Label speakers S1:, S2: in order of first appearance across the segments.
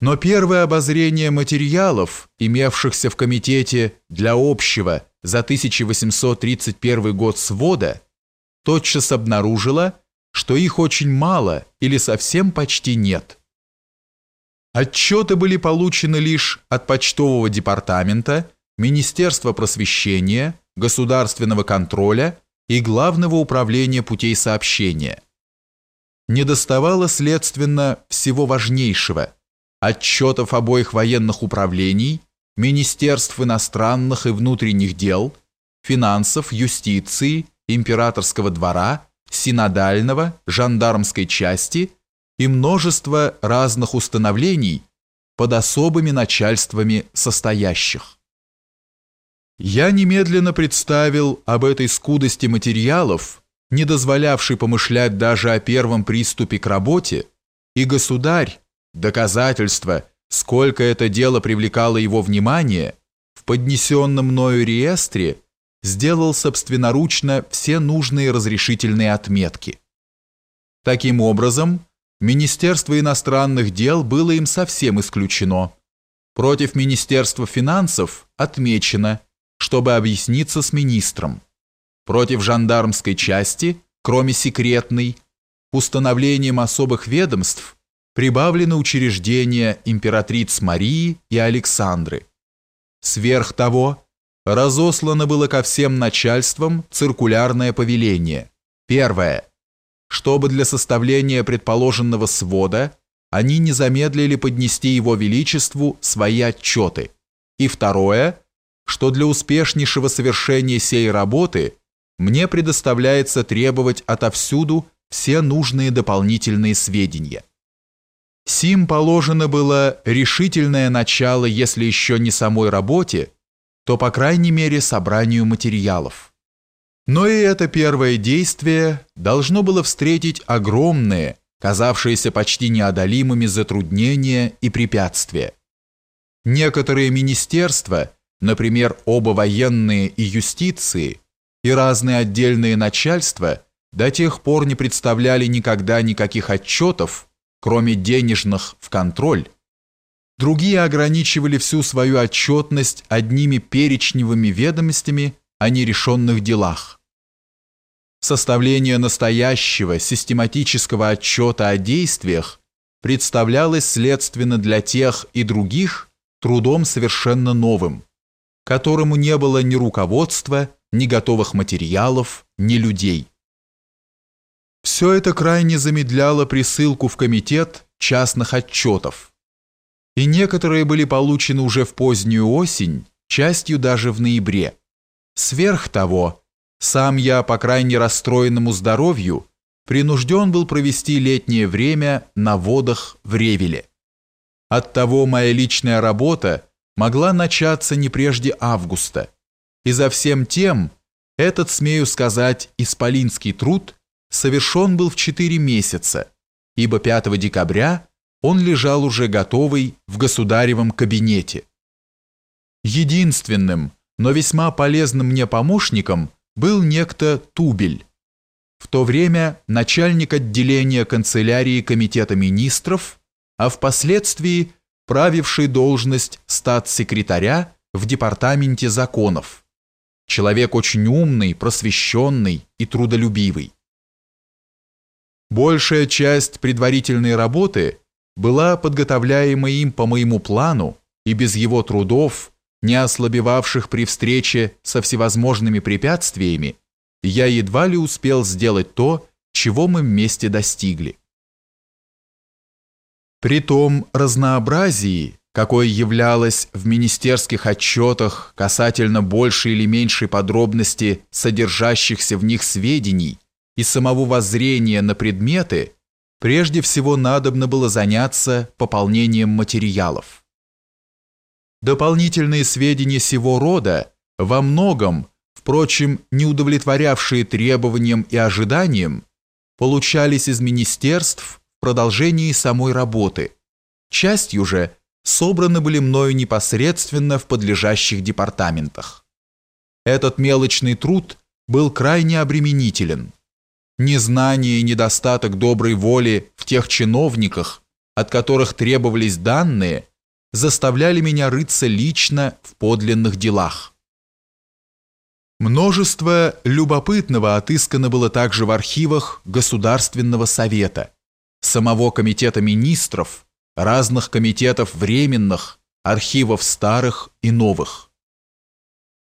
S1: Но первое обозрение материалов, имевшихся в комитете для общего за 1831 год свода, тотчас обнаружило, что их очень мало или совсем почти нет. Отчеты были получены лишь от почтового департамента, Министерства просвещения, государственного контроля и Главного управления путей сообщения. Недоставало, следственно, всего важнейшего – отчетов обоих военных управлений, Министерств иностранных и внутренних дел, финансов, юстиции, императорского двора, синодального, жандармской части и множество разных установлений под особыми начальствами состоящих. Я немедленно представил об этой скудости материалов, не дозволявшей помышлять даже о первом приступе к работе, и государь, доказательство, сколько это дело привлекало его внимание, в поднесенном мною реестре сделал собственноручно все нужные разрешительные отметки. Таким образом, Министерство иностранных дел было им совсем исключено. Против Министерства финансов отмечено – чтобы объясниться с министром. Против жандармской части, кроме секретной, установлением особых ведомств прибавлены учреждения императриц Марии и Александры. Сверх того, разослано было ко всем начальствам циркулярное повеление. Первое. Чтобы для составления предположенного свода они не замедлили поднести его величеству свои отчеты. И второе – что для успешнейшего совершения сей работы мне предоставляется требовать отовсюду все нужные дополнительные сведения. Сим положено было решительное начало, если еще не самой работе, то, по крайней мере, собранию материалов. Но и это первое действие должно было встретить огромные, казавшиеся почти неодолимыми затруднения и препятствия. Некоторые министерства – например, оба военные и юстиции, и разные отдельные начальства до тех пор не представляли никогда никаких отчетов, кроме денежных, в контроль. Другие ограничивали всю свою отчетность одними перечневыми ведомостями о нерешенных делах. Составление настоящего систематического отчета о действиях представлялось следственно для тех и других трудом совершенно новым – которому не было ни руководства, ни готовых материалов, ни людей. Все это крайне замедляло присылку в комитет частных отчетов. И некоторые были получены уже в позднюю осень, частью даже в ноябре. Сверх того, сам я по крайне расстроенному здоровью принужден был провести летнее время на водах в Ревеле. Оттого моя личная работа могла начаться не прежде августа, и за всем тем этот, смею сказать, исполинский труд совершен был в четыре месяца, ибо 5 декабря он лежал уже готовый в государевом кабинете. Единственным, но весьма полезным мне помощником был некто Тубель, в то время начальник отделения канцелярии Комитета министров, а впоследствии правивший должность статс-секретаря в департаменте законов. Человек очень умный, просвещенный и трудолюбивый. Большая часть предварительной работы была подготовляема им по моему плану и без его трудов, не ослабевавших при встрече со всевозможными препятствиями, я едва ли успел сделать то, чего мы вместе достигли. При том разнообразии, какое являлось в министерских отчетах касательно большей или меньшей подробности содержащихся в них сведений и самого воззрения на предметы, прежде всего надобно было заняться пополнением материалов. Дополнительные сведения сего рода во многом, впрочем, не удовлетворявшие требованиям и ожиданиям, получались из министерств продолжении самой работы. Частью же собраны были мною непосредственно в подлежащих департаментах. Этот мелочный труд был крайне обременителен. Незнание и недостаток доброй воли в тех чиновниках, от которых требовались данные, заставляли меня рыться лично в подлинных делах. Множество любопытного отыскано было также в архивах Государственного совета, самого Комитета министров, разных комитетов временных, архивов старых и новых.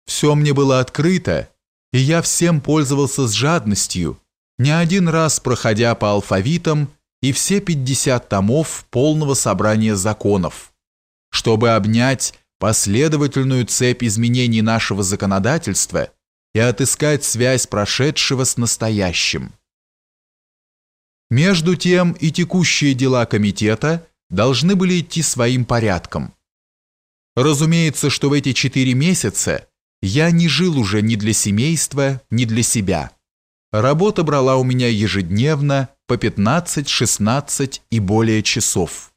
S1: Все мне было открыто, и я всем пользовался с жадностью, не один раз проходя по алфавитам и все 50 томов полного собрания законов, чтобы обнять последовательную цепь изменений нашего законодательства и отыскать связь прошедшего с настоящим. Между тем и текущие дела комитета должны были идти своим порядком. Разумеется, что в эти четыре месяца я не жил уже ни для семейства, ни для себя. Работа брала у меня ежедневно по 15, 16 и более часов.